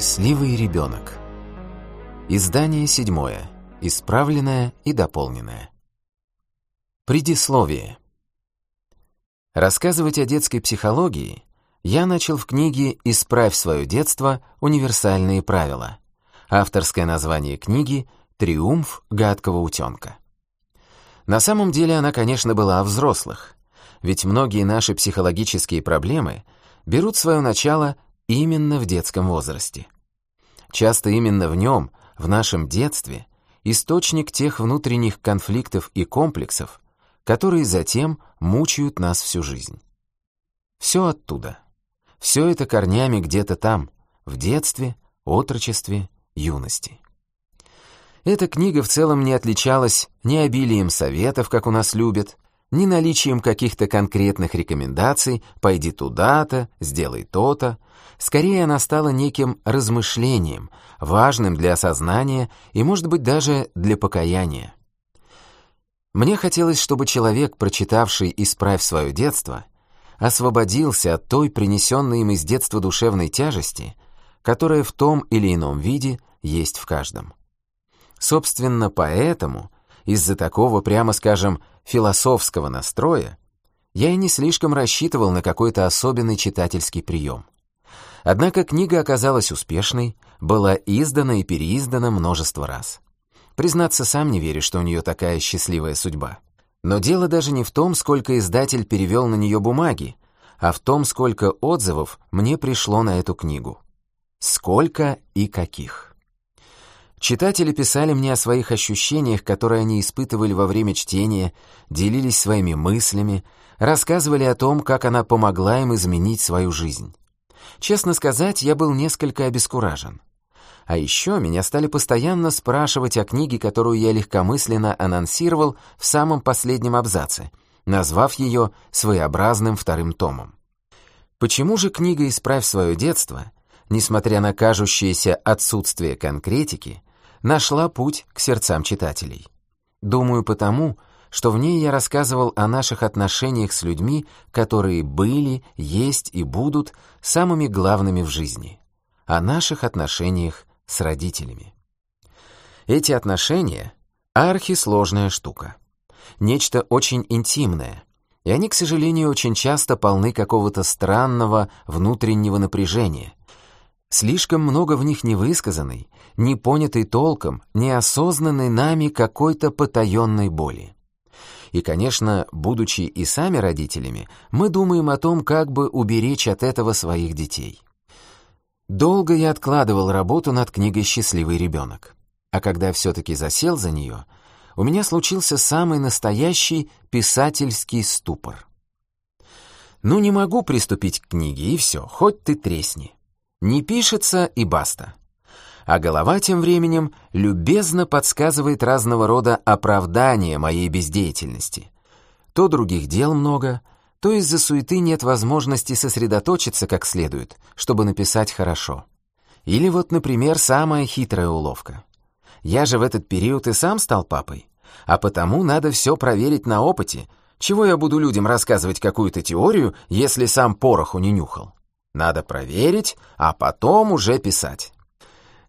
Счастливый ребенок. Издание седьмое. Исправленное и дополненное. Предисловие. Рассказывать о детской психологии я начал в книге «Исправь свое детство. Универсальные правила». Авторское название книги «Триумф гадкого утенка». На самом деле она, конечно, была о взрослых, ведь многие наши психологические проблемы берут свое начало именно в детском возрасте. Часто именно в нем, в нашем детстве, источник тех внутренних конфликтов и комплексов, которые затем мучают нас всю жизнь. Все оттуда. Все это корнями где-то там, в детстве, отрочестве, юности. Эта книга в целом не отличалась ни обилием советов, как у нас любят, ни наличием каких-то конкретных рекомендаций «пойди туда-то», «сделай то-то», Скорее, она стала неким размышлением, важным для осознания и, может быть, даже для покаяния. Мне хотелось, чтобы человек, прочитавший «Исправь свое детство», освободился от той принесенной им из детства душевной тяжести, которая в том или ином виде есть в каждом. Собственно, поэтому, из-за такого, прямо скажем, философского настроя, я и не слишком рассчитывал на какой-то особенный читательский прием. Однако книга оказалась успешной, была издана и переиздана множество раз. Признаться, сам не верю, что у нее такая счастливая судьба. Но дело даже не в том, сколько издатель перевел на нее бумаги, а в том, сколько отзывов мне пришло на эту книгу. Сколько и каких. Читатели писали мне о своих ощущениях, которые они испытывали во время чтения, делились своими мыслями, рассказывали о том, как она помогла им изменить свою жизнь. Честно сказать, я был несколько обескуражен. А еще меня стали постоянно спрашивать о книге, которую я легкомысленно анонсировал в самом последнем абзаце, назвав ее своеобразным вторым томом. Почему же книга «Исправь свое детство», несмотря на кажущееся отсутствие конкретики, нашла путь к сердцам читателей? Думаю, потому, что в ней я рассказывал о наших отношениях с людьми, которые были, есть и будут самыми главными в жизни, о наших отношениях с родителями. Эти отношения — архисложная штука, нечто очень интимное, и они, к сожалению, очень часто полны какого-то странного внутреннего напряжения. Слишком много в них невысказанной, непонятой толком, неосознанной нами какой-то потаенной боли. И, конечно, будучи и сами родителями, мы думаем о том, как бы уберечь от этого своих детей. Долго я откладывал работу над книгой «Счастливый ребенок». А когда все-таки засел за нее, у меня случился самый настоящий писательский ступор. Ну, не могу приступить к книге, и все, хоть ты тресни. Не пишется и баста а голова тем временем любезно подсказывает разного рода оправдания моей бездеятельности. То других дел много, то из-за суеты нет возможности сосредоточиться как следует, чтобы написать хорошо. Или вот, например, самая хитрая уловка. Я же в этот период и сам стал папой, а потому надо все проверить на опыте, чего я буду людям рассказывать какую-то теорию, если сам пороху не нюхал. Надо проверить, а потом уже писать.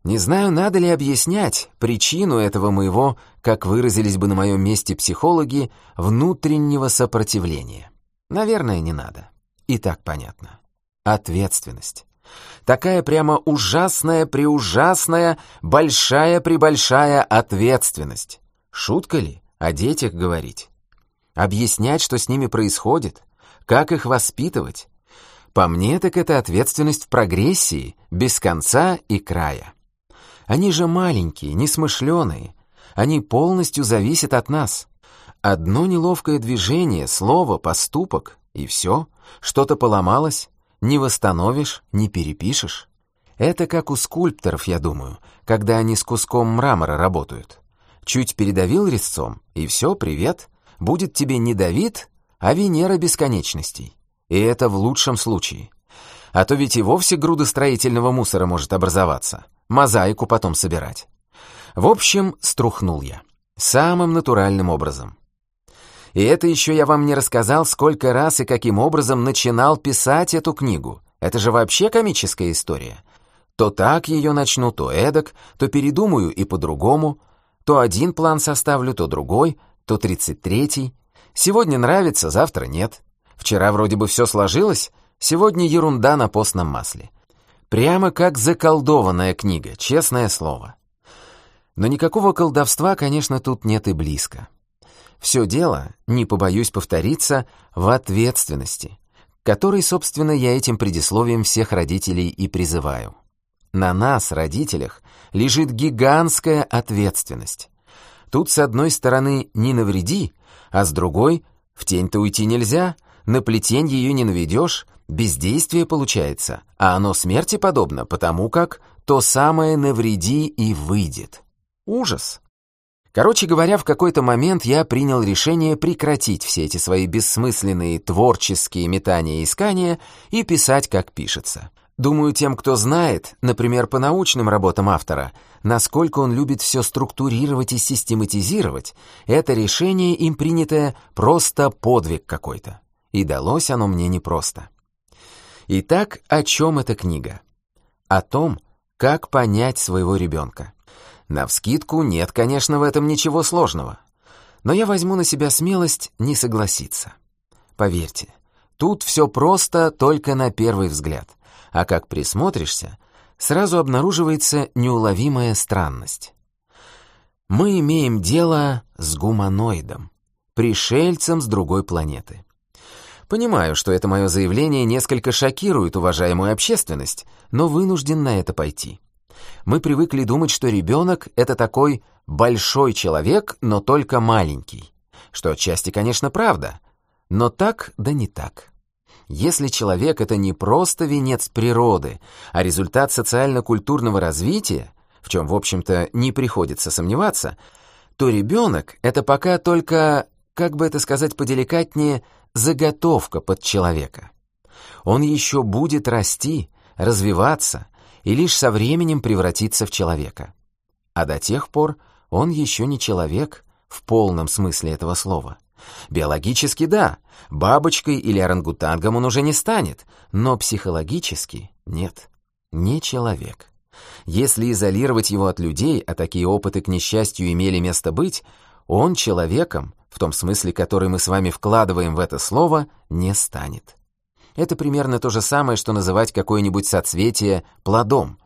Не знаю, надо ли объяснять причину этого моего, как выразились бы на моем месте психологи, внутреннего сопротивления. Наверное, не надо. И так понятно. Ответственность. Такая прямо ужасная-преужасная, большая-пребольшая ответственность. Шутка ли о детях говорить? Объяснять, что с ними происходит? Как их воспитывать? По мне, так это ответственность в прогрессии, без конца и края. Они же маленькие, несмышленые. Они полностью зависят от нас. Одно неловкое движение, слово, поступок, и все. Что-то поломалось, не восстановишь, не перепишешь. Это как у скульпторов, я думаю, когда они с куском мрамора работают. Чуть передавил резцом, и все, привет. Будет тебе не Давид, а Венера бесконечностей. И это в лучшем случае. А то ведь и вовсе груда строительного мусора может образоваться мозаику потом собирать. В общем, струхнул я. Самым натуральным образом. И это еще я вам не рассказал, сколько раз и каким образом начинал писать эту книгу. Это же вообще комическая история. То так ее начну, то эдак, то передумаю и по-другому, то один план составлю, то другой, то тридцать третий. Сегодня нравится, завтра нет. Вчера вроде бы все сложилось, сегодня ерунда на постном масле. Прямо как заколдованная книга, честное слово. Но никакого колдовства, конечно, тут нет и близко. Все дело, не побоюсь повториться, в ответственности, которой, собственно, я этим предисловием всех родителей и призываю. На нас, родителях, лежит гигантская ответственность. Тут, с одной стороны, не навреди, а с другой, в тень-то уйти нельзя, на плетень ее не наведешь, бездействие получается, а оно смерти подобно, потому как то самое навреди и выйдет. Ужас. Короче говоря, в какой-то момент я принял решение прекратить все эти свои бессмысленные творческие метания и искания и писать, как пишется. Думаю, тем, кто знает, например, по научным работам автора, насколько он любит все структурировать и систематизировать, это решение им принятое просто подвиг какой-то. И далось оно мне непросто. Итак, о чем эта книга? О том, как понять своего ребенка. Навскидку нет, конечно, в этом ничего сложного. Но я возьму на себя смелость не согласиться. Поверьте, тут все просто только на первый взгляд — а как присмотришься, сразу обнаруживается неуловимая странность. Мы имеем дело с гуманоидом, пришельцем с другой планеты. Понимаю, что это мое заявление несколько шокирует уважаемую общественность, но вынужден на это пойти. Мы привыкли думать, что ребенок — это такой большой человек, но только маленький. Что отчасти, конечно, правда, но так да не так. Если человек — это не просто венец природы, а результат социально-культурного развития, в чем, в общем-то, не приходится сомневаться, то ребенок — это пока только, как бы это сказать поделикатнее, заготовка под человека. Он еще будет расти, развиваться и лишь со временем превратиться в человека. А до тех пор он еще не человек в полном смысле этого слова. Биологически да, бабочкой или орангутангом он уже не станет, но психологически нет, не человек. Если изолировать его от людей, а такие опыты, к несчастью, имели место быть, он человеком, в том смысле, который мы с вами вкладываем в это слово, не станет. Это примерно то же самое, что называть какое-нибудь соцветие плодом.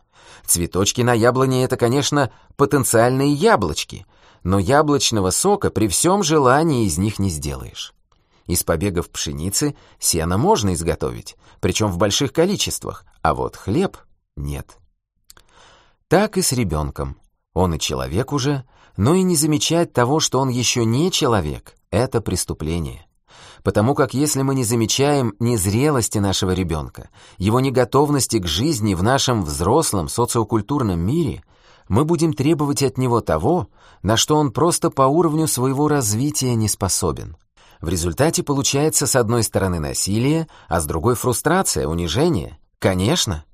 Цветочки на яблоне — это, конечно, потенциальные яблочки, но яблочного сока при всем желании из них не сделаешь. Из побегов пшеницы сено можно изготовить, причем в больших количествах, а вот хлеб нет. Так и с ребенком. Он и человек уже, но и не замечать того, что он еще не человек, это преступление. Потому как если мы не замечаем незрелости нашего ребенка, его неготовности к жизни в нашем взрослом социокультурном мире – мы будем требовать от него того, на что он просто по уровню своего развития не способен. В результате получается с одной стороны насилие, а с другой фрустрация, унижение. Конечно.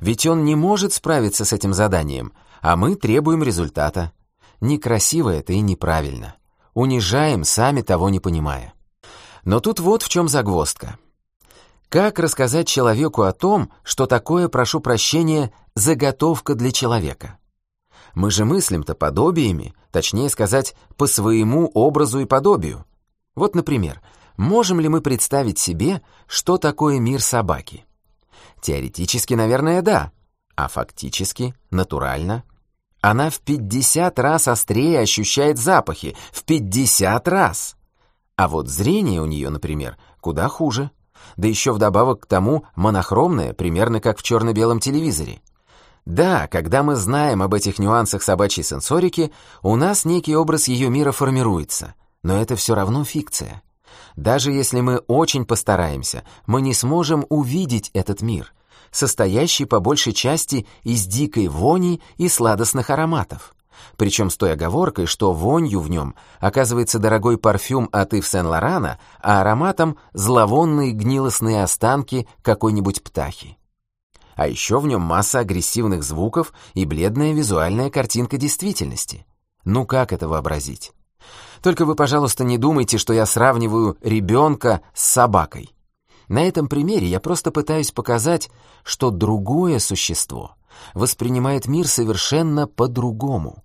Ведь он не может справиться с этим заданием, а мы требуем результата. Некрасиво это и неправильно. Унижаем, сами того не понимая. Но тут вот в чем загвоздка. Как рассказать человеку о том, что такое, прошу прощения, заготовка для человека? Мы же мыслим-то подобиями, точнее сказать, по своему образу и подобию. Вот, например, можем ли мы представить себе, что такое мир собаки? Теоретически, наверное, да, а фактически, натурально. Она в 50 раз острее ощущает запахи, в 50 раз. А вот зрение у нее, например, куда хуже. Да еще вдобавок к тому монохромное, примерно как в черно-белом телевизоре. Да, когда мы знаем об этих нюансах собачьей сенсорики, у нас некий образ ее мира формируется, но это все равно фикция. Даже если мы очень постараемся, мы не сможем увидеть этот мир, состоящий по большей части из дикой вони и сладостных ароматов. Причем с той оговоркой, что вонью в нем оказывается дорогой парфюм от Ив Сен-Лорана, а ароматом зловонные гнилостные останки какой-нибудь птахи. А еще в нем масса агрессивных звуков и бледная визуальная картинка действительности. Ну как это вообразить? Только вы, пожалуйста, не думайте, что я сравниваю ребенка с собакой. На этом примере я просто пытаюсь показать, что другое существо, воспринимает мир совершенно по-другому.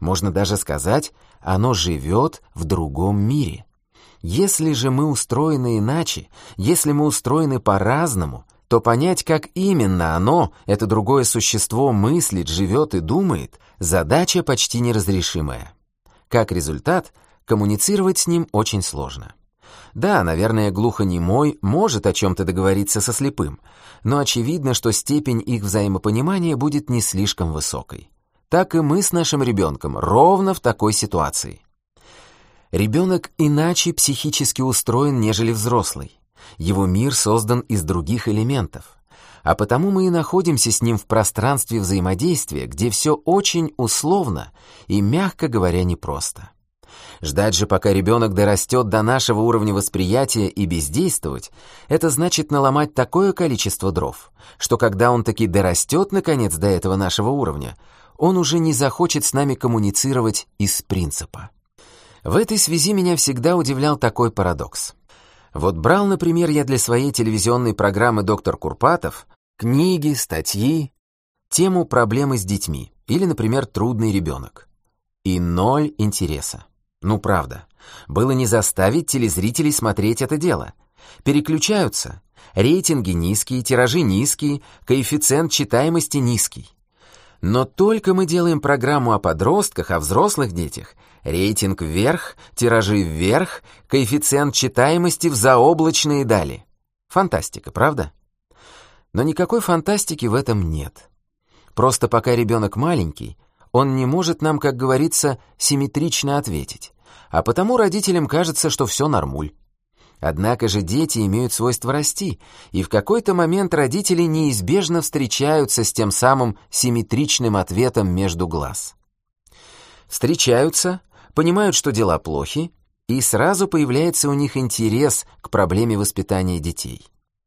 Можно даже сказать, оно живет в другом мире. Если же мы устроены иначе, если мы устроены по-разному, то понять, как именно оно, это другое существо, мыслит, живет и думает, задача почти неразрешимая. Как результат, коммуницировать с ним очень сложно. Да, наверное, глухонемой может о чем-то договориться со слепым, но очевидно, что степень их взаимопонимания будет не слишком высокой. Так и мы с нашим ребенком ровно в такой ситуации. Ребенок иначе психически устроен, нежели взрослый. Его мир создан из других элементов. А потому мы и находимся с ним в пространстве взаимодействия, где все очень условно и, мягко говоря, непросто. Ждать же, пока ребенок дорастет до нашего уровня восприятия и бездействовать, это значит наломать такое количество дров, что когда он таки дорастет, наконец, до этого нашего уровня, он уже не захочет с нами коммуницировать из принципа. В этой связи меня всегда удивлял такой парадокс. Вот брал, например, я для своей телевизионной программы «Доктор Курпатов» книги, статьи, тему проблемы с детьми или, например, трудный ребенок. И ноль интереса. Ну, правда. Было не заставить телезрителей смотреть это дело. Переключаются. Рейтинги низкие, тиражи низкие, коэффициент читаемости низкий. Но только мы делаем программу о подростках, о взрослых детях, рейтинг вверх, тиражи вверх, коэффициент читаемости в заоблачные дали. Фантастика, правда? Но никакой фантастики в этом нет. Просто пока ребенок маленький, он не может нам, как говорится, симметрично ответить. А потому родителям кажется, что все нормуль. Однако же дети имеют свойство расти, и в какой-то момент родители неизбежно встречаются с тем самым симметричным ответом между глаз. Встречаются, понимают, что дела плохи, и сразу появляется у них интерес к проблеме воспитания детей.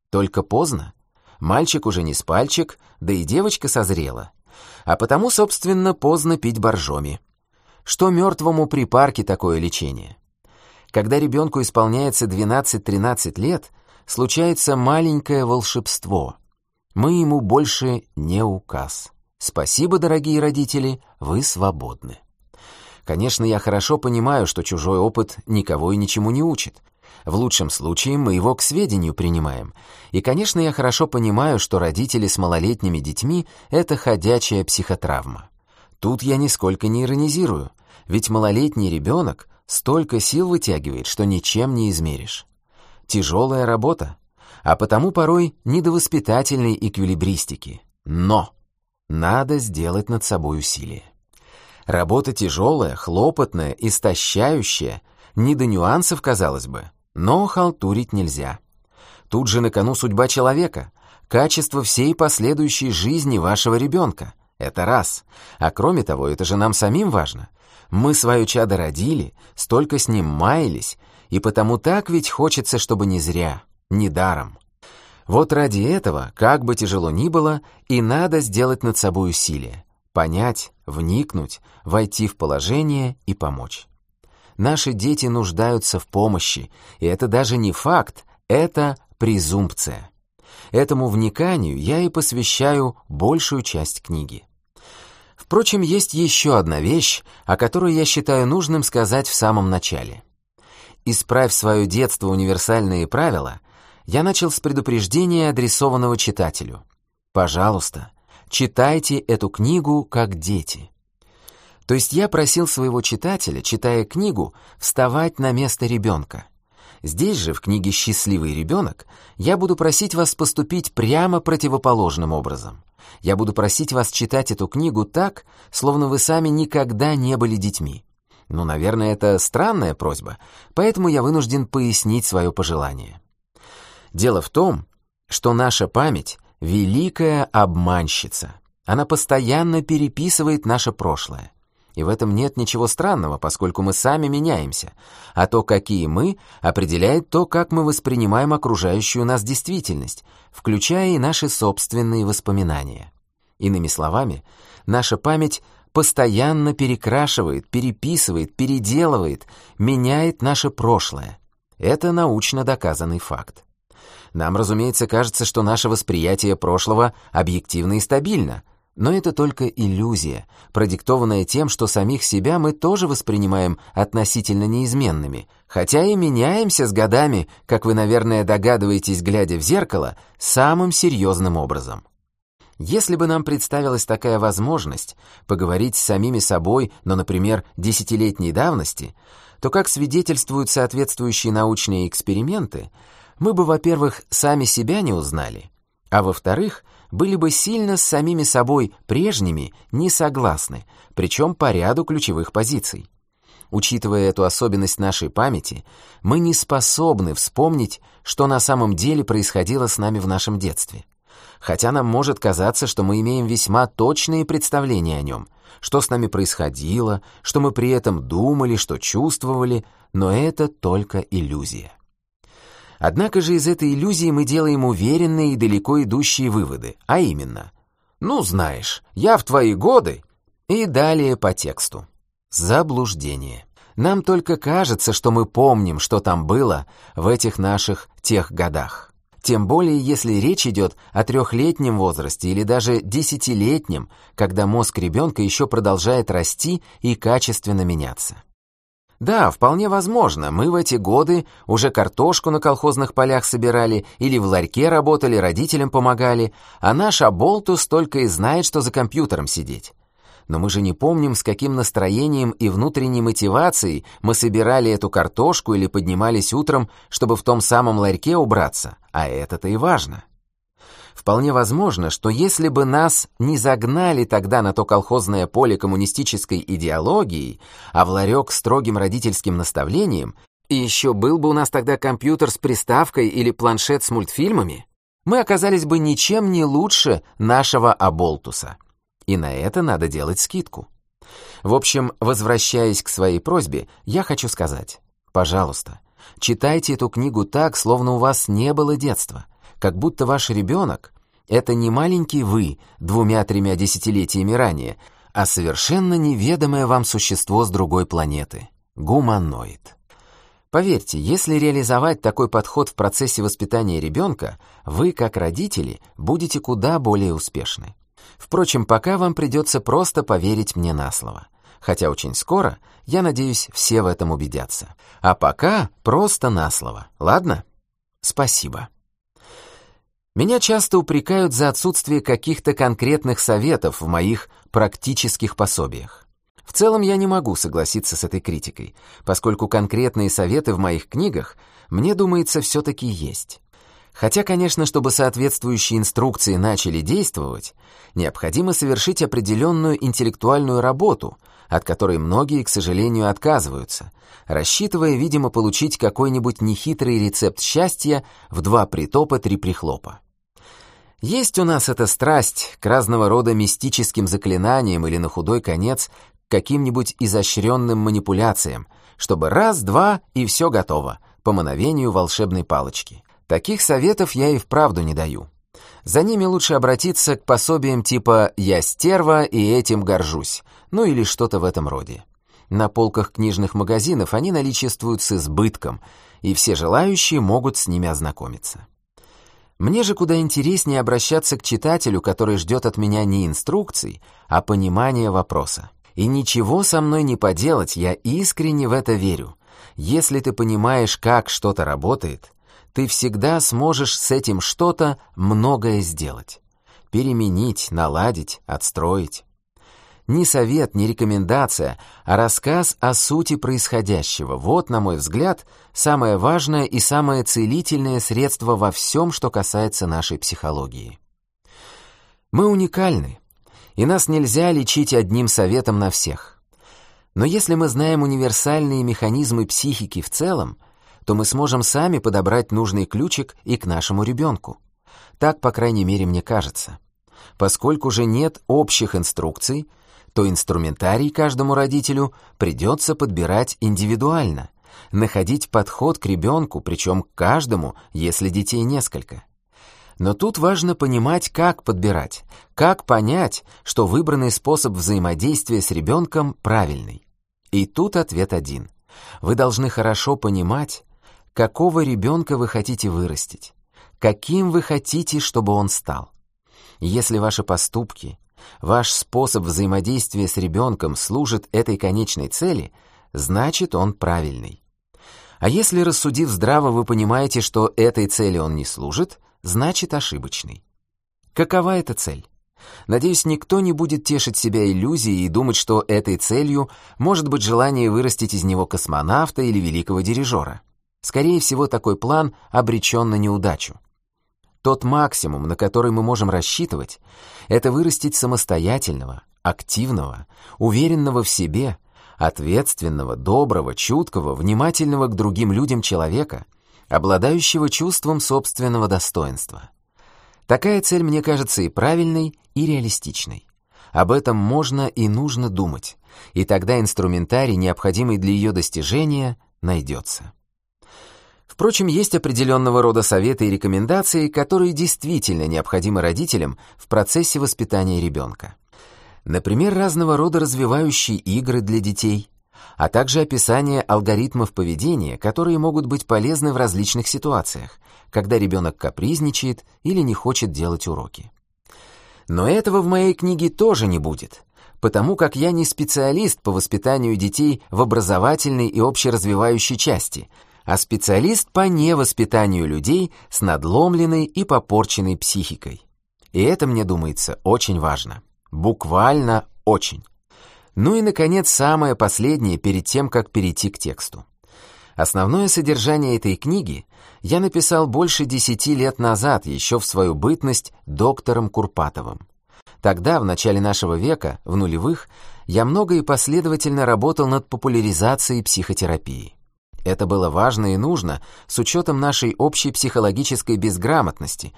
Только поздно. Мальчик уже не спальчик, да и девочка созрела. А потому, собственно, поздно пить боржоми. Что мертвому при парке такое лечение? Когда ребенку исполняется 12-13 лет, случается маленькое волшебство. Мы ему больше не указ. Спасибо, дорогие родители, вы свободны. Конечно, я хорошо понимаю, что чужой опыт никого и ничему не учит. В лучшем случае мы его к сведению принимаем. И, конечно, я хорошо понимаю, что родители с малолетними детьми — это ходячая психотравма. Тут я нисколько не иронизирую, ведь малолетний ребенок столько сил вытягивает, что ничем не измеришь. Тяжелая работа, а потому порой недовоспитательной эквилибристики. Но надо сделать над собой усилие. Работа тяжелая, хлопотная, истощающая, не до нюансов, казалось бы, но халтурить нельзя. Тут же на кону судьба человека, качество всей последующей жизни вашего ребенка. Это раз. А кроме того, это же нам самим важно. Мы свое чадо родили, столько с ним маялись, и потому так ведь хочется, чтобы не зря, не даром. Вот ради этого, как бы тяжело ни было, и надо сделать над собой усилие. Понять, вникнуть, войти в положение и помочь. Наши дети нуждаются в помощи, и это даже не факт, это презумпция. Этому вниканию я и посвящаю большую часть книги. Впрочем, есть еще одна вещь, о которой я считаю нужным сказать в самом начале. Исправь свое детство универсальные правила, я начал с предупреждения, адресованного читателю. Пожалуйста, читайте эту книгу как дети. То есть я просил своего читателя, читая книгу, вставать на место ребенка. Здесь же, в книге «Счастливый ребенок», я буду просить вас поступить прямо противоположным образом. Я буду просить вас читать эту книгу так, словно вы сами никогда не были детьми. Ну, наверное, это странная просьба, поэтому я вынужден пояснить свое пожелание. Дело в том, что наша память — великая обманщица. Она постоянно переписывает наше прошлое. И в этом нет ничего странного, поскольку мы сами меняемся, а то, какие мы, определяет то, как мы воспринимаем окружающую нас действительность, включая и наши собственные воспоминания. Иными словами, наша память постоянно перекрашивает, переписывает, переделывает, меняет наше прошлое. Это научно доказанный факт. Нам, разумеется, кажется, что наше восприятие прошлого объективно и стабильно, Но это только иллюзия, продиктованная тем, что самих себя мы тоже воспринимаем относительно неизменными, хотя и меняемся с годами, как вы, наверное, догадываетесь, глядя в зеркало, самым серьезным образом. Если бы нам представилась такая возможность поговорить с самими собой, но, например, десятилетней давности, то, как свидетельствуют соответствующие научные эксперименты, мы бы, во-первых, сами себя не узнали, а во-вторых, были бы сильно с самими собой прежними не согласны, причем по ряду ключевых позиций. Учитывая эту особенность нашей памяти, мы не способны вспомнить, что на самом деле происходило с нами в нашем детстве. Хотя нам может казаться, что мы имеем весьма точные представления о нем, что с нами происходило, что мы при этом думали, что чувствовали, но это только иллюзия. Однако же из этой иллюзии мы делаем уверенные и далеко идущие выводы, а именно «Ну, знаешь, я в твои годы» и далее по тексту. Заблуждение. Нам только кажется, что мы помним, что там было в этих наших тех годах. Тем более, если речь идет о трехлетнем возрасте или даже десятилетнем, когда мозг ребенка еще продолжает расти и качественно меняться. Да, вполне возможно, мы в эти годы уже картошку на колхозных полях собирали или в ларьке работали, родителям помогали, а наш Аболтус только и знает, что за компьютером сидеть. Но мы же не помним, с каким настроением и внутренней мотивацией мы собирали эту картошку или поднимались утром, чтобы в том самом ларьке убраться, а это-то и важно. Вполне возможно, что если бы нас не загнали тогда на то колхозное поле коммунистической идеологией, а в ларек строгим родительским наставлением, и еще был бы у нас тогда компьютер с приставкой или планшет с мультфильмами, мы оказались бы ничем не лучше нашего Аболтуса. И на это надо делать скидку. В общем, возвращаясь к своей просьбе, я хочу сказать, пожалуйста, читайте эту книгу так, словно у вас не было детства, как будто ваш ребенок — это не маленький вы двумя-тремя десятилетиями ранее, а совершенно неведомое вам существо с другой планеты — гуманоид. Поверьте, если реализовать такой подход в процессе воспитания ребенка, вы, как родители, будете куда более успешны. Впрочем, пока вам придется просто поверить мне на слово. Хотя очень скоро, я надеюсь, все в этом убедятся. А пока просто на слово. Ладно? Спасибо. Меня часто упрекают за отсутствие каких-то конкретных советов в моих практических пособиях. В целом я не могу согласиться с этой критикой, поскольку конкретные советы в моих книгах, мне думается, все-таки есть. Хотя, конечно, чтобы соответствующие инструкции начали действовать, необходимо совершить определенную интеллектуальную работу, от которой многие, к сожалению, отказываются, рассчитывая, видимо, получить какой-нибудь нехитрый рецепт счастья в два притопа, три прихлопа. Есть у нас эта страсть к разного рода мистическим заклинаниям или на худой конец к каким-нибудь изощренным манипуляциям, чтобы раз-два и все готово, по мановению волшебной палочки. Таких советов я и вправду не даю. За ними лучше обратиться к пособиям типа «Я стерва и этим горжусь», ну или что-то в этом роде. На полках книжных магазинов они наличествуют с избытком, и все желающие могут с ними ознакомиться. Мне же куда интереснее обращаться к читателю, который ждет от меня не инструкций, а понимания вопроса. И ничего со мной не поделать, я искренне в это верю. Если ты понимаешь, как что-то работает, ты всегда сможешь с этим что-то многое сделать. Переменить, наладить, отстроить. Ни совет, ни рекомендация, а рассказ о сути происходящего. Вот, на мой взгляд, самое важное и самое целительное средство во всем, что касается нашей психологии. Мы уникальны, и нас нельзя лечить одним советом на всех. Но если мы знаем универсальные механизмы психики в целом, то мы сможем сами подобрать нужный ключик и к нашему ребенку. Так, по крайней мере, мне кажется. Поскольку же нет общих инструкций, то инструментарий каждому родителю придется подбирать индивидуально, находить подход к ребенку, причем к каждому, если детей несколько. Но тут важно понимать, как подбирать, как понять, что выбранный способ взаимодействия с ребенком правильный. И тут ответ один. Вы должны хорошо понимать, какого ребенка вы хотите вырастить, каким вы хотите, чтобы он стал. Если ваши поступки, ваш способ взаимодействия с ребенком служит этой конечной цели, значит он правильный. А если, рассудив здраво, вы понимаете, что этой цели он не служит, значит ошибочный. Какова эта цель? Надеюсь, никто не будет тешить себя иллюзией и думать, что этой целью может быть желание вырастить из него космонавта или великого дирижера. Скорее всего, такой план обречен на неудачу. Тот максимум, на который мы можем рассчитывать, это вырастить самостоятельного, активного, уверенного в себе, ответственного, доброго, чуткого, внимательного к другим людям человека, обладающего чувством собственного достоинства. Такая цель мне кажется и правильной, и реалистичной. Об этом можно и нужно думать, и тогда инструментарий, необходимый для ее достижения, найдется. Впрочем, есть определенного рода советы и рекомендации, которые действительно необходимы родителям в процессе воспитания ребенка. Например, разного рода развивающие игры для детей, а также описание алгоритмов поведения, которые могут быть полезны в различных ситуациях, когда ребенок капризничает или не хочет делать уроки. Но этого в моей книге тоже не будет, потому как я не специалист по воспитанию детей в образовательной и общеразвивающей части – а специалист по невоспитанию людей с надломленной и попорченной психикой. И это, мне думается, очень важно. Буквально очень. Ну и, наконец, самое последнее перед тем, как перейти к тексту. Основное содержание этой книги я написал больше десяти лет назад, еще в свою бытность, доктором Курпатовым. Тогда, в начале нашего века, в нулевых, я много и последовательно работал над популяризацией психотерапии. Это было важно и нужно с учетом нашей общей психологической безграмотности,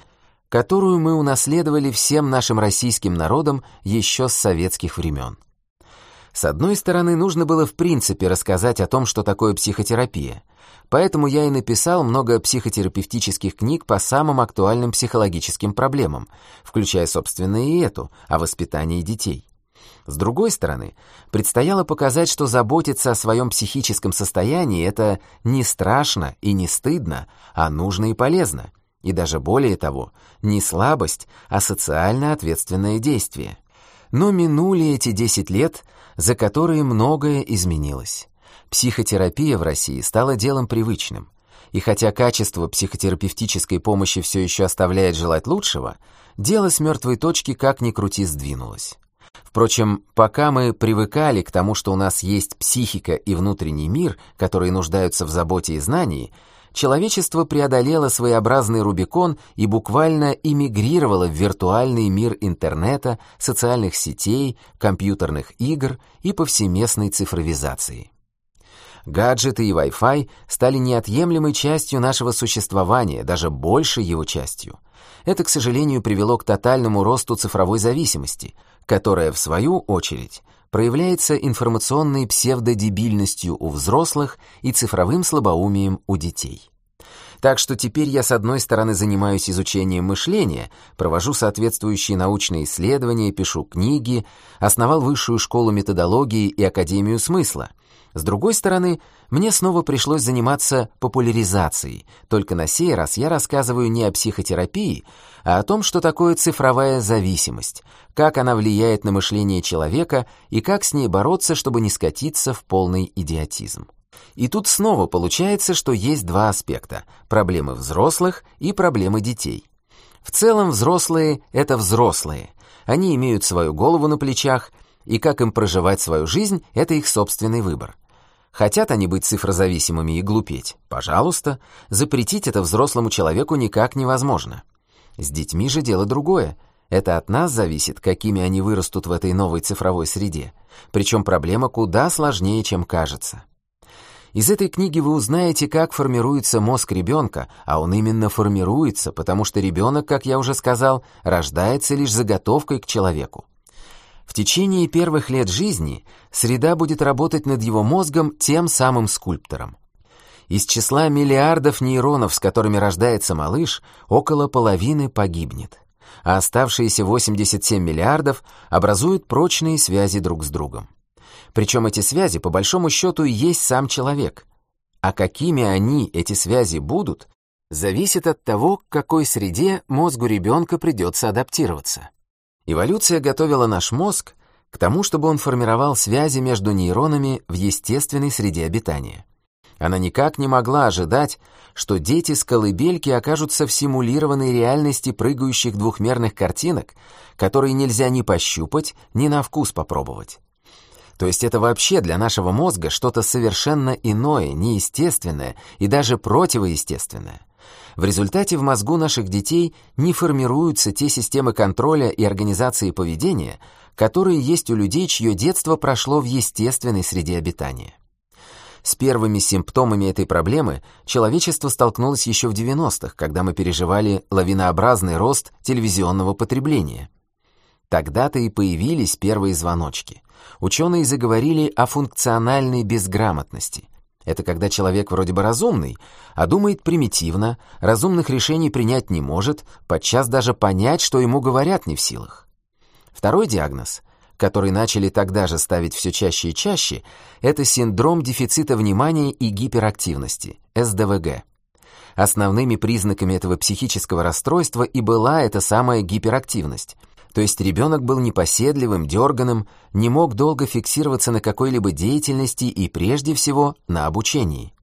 которую мы унаследовали всем нашим российским народам еще с советских времен. С одной стороны, нужно было в принципе рассказать о том, что такое психотерапия, поэтому я и написал много психотерапевтических книг по самым актуальным психологическим проблемам, включая, собственно, и эту, о воспитании детей. С другой стороны, предстояло показать, что заботиться о своем психическом состоянии — это не страшно и не стыдно, а нужно и полезно. И даже более того, не слабость, а социально ответственное действие. Но минули эти 10 лет, за которые многое изменилось. Психотерапия в России стала делом привычным. И хотя качество психотерапевтической помощи все еще оставляет желать лучшего, дело с мертвой точки как ни крути сдвинулось. Впрочем, пока мы привыкали к тому, что у нас есть психика и внутренний мир, которые нуждаются в заботе и знании, человечество преодолело своеобразный Рубикон и буквально эмигрировало в виртуальный мир интернета, социальных сетей, компьютерных игр и повсеместной цифровизации. Гаджеты и Wi-Fi стали неотъемлемой частью нашего существования, даже большей его частью. Это, к сожалению, привело к тотальному росту цифровой зависимости, которая, в свою очередь, проявляется информационной псевдодебильностью у взрослых и цифровым слабоумием у детей. Так что теперь я с одной стороны занимаюсь изучением мышления, провожу соответствующие научные исследования, пишу книги, основал высшую школу методологии и Академию смысла — с другой стороны, мне снова пришлось заниматься популяризацией, только на сей раз я рассказываю не о психотерапии, а о том, что такое цифровая зависимость, как она влияет на мышление человека и как с ней бороться, чтобы не скатиться в полный идиотизм. И тут снова получается, что есть два аспекта – проблемы взрослых и проблемы детей. В целом взрослые – это взрослые. Они имеют свою голову на плечах, и как им проживать свою жизнь – это их собственный выбор. Хотят они быть цифрозависимыми и глупеть? Пожалуйста, запретить это взрослому человеку никак невозможно. С детьми же дело другое. Это от нас зависит, какими они вырастут в этой новой цифровой среде. Причем проблема куда сложнее, чем кажется. Из этой книги вы узнаете, как формируется мозг ребенка, а он именно формируется, потому что ребенок, как я уже сказал, рождается лишь заготовкой к человеку. В течение первых лет жизни среда будет работать над его мозгом тем самым скульптором. Из числа миллиардов нейронов, с которыми рождается малыш, около половины погибнет, а оставшиеся 87 миллиардов образуют прочные связи друг с другом. Причем эти связи, по большому счету, есть сам человек. А какими они, эти связи, будут, зависит от того, к какой среде мозгу ребенка придется адаптироваться. Эволюция готовила наш мозг к тому, чтобы он формировал связи между нейронами в естественной среде обитания. Она никак не могла ожидать, что дети с колыбельки окажутся в симулированной реальности прыгающих двухмерных картинок, которые нельзя ни пощупать, ни на вкус попробовать. То есть это вообще для нашего мозга что-то совершенно иное, неестественное и даже противоестественное. В результате в мозгу наших детей не формируются те системы контроля и организации поведения, которые есть у людей, чье детство прошло в естественной среде обитания. С первыми симптомами этой проблемы человечество столкнулось еще в 90-х, когда мы переживали лавинообразный рост телевизионного потребления. Тогда-то и появились первые звоночки. Ученые заговорили о функциональной безграмотности. Это когда человек вроде бы разумный, а думает примитивно, разумных решений принять не может, подчас даже понять, что ему говорят, не в силах. Второй диагноз который начали тогда же ставить все чаще и чаще, это синдром дефицита внимания и гиперактивности, СДВГ. Основными признаками этого психического расстройства и была эта самая гиперактивность. То есть ребенок был непоседливым, дерганым, не мог долго фиксироваться на какой-либо деятельности и прежде всего на обучении.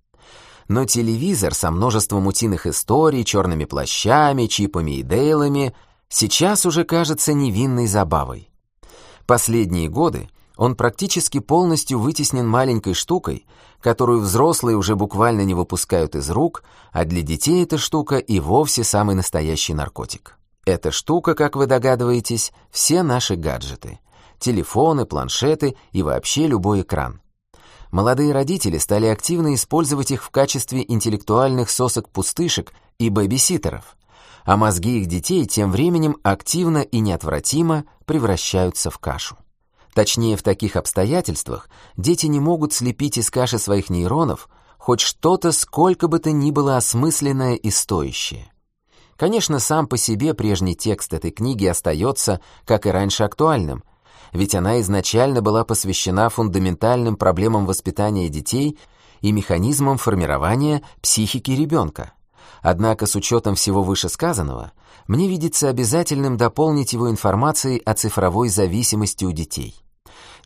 Но телевизор со множеством утиных историй, черными плащами, чипами и дейлами сейчас уже кажется невинной забавой. Последние годы он практически полностью вытеснен маленькой штукой, которую взрослые уже буквально не выпускают из рук, а для детей эта штука и вовсе самый настоящий наркотик. Эта штука, как вы догадываетесь, все наши гаджеты. Телефоны, планшеты и вообще любой экран. Молодые родители стали активно использовать их в качестве интеллектуальных сосок-пустышек и бэбиситеров, а мозги их детей тем временем активно и неотвратимо превращаются в кашу. Точнее, в таких обстоятельствах дети не могут слепить из каши своих нейронов хоть что-то сколько бы то ни было осмысленное и стоящее. Конечно, сам по себе прежний текст этой книги остается, как и раньше, актуальным, ведь она изначально была посвящена фундаментальным проблемам воспитания детей и механизмам формирования психики ребенка. Однако с учетом всего вышесказанного, мне видится обязательным дополнить его информацией о цифровой зависимости у детей.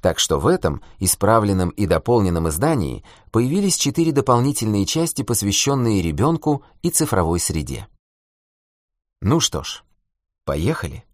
Так что в этом исправленном и дополненном издании появились четыре дополнительные части, посвященные ребенку и цифровой среде. Ну что ж, поехали.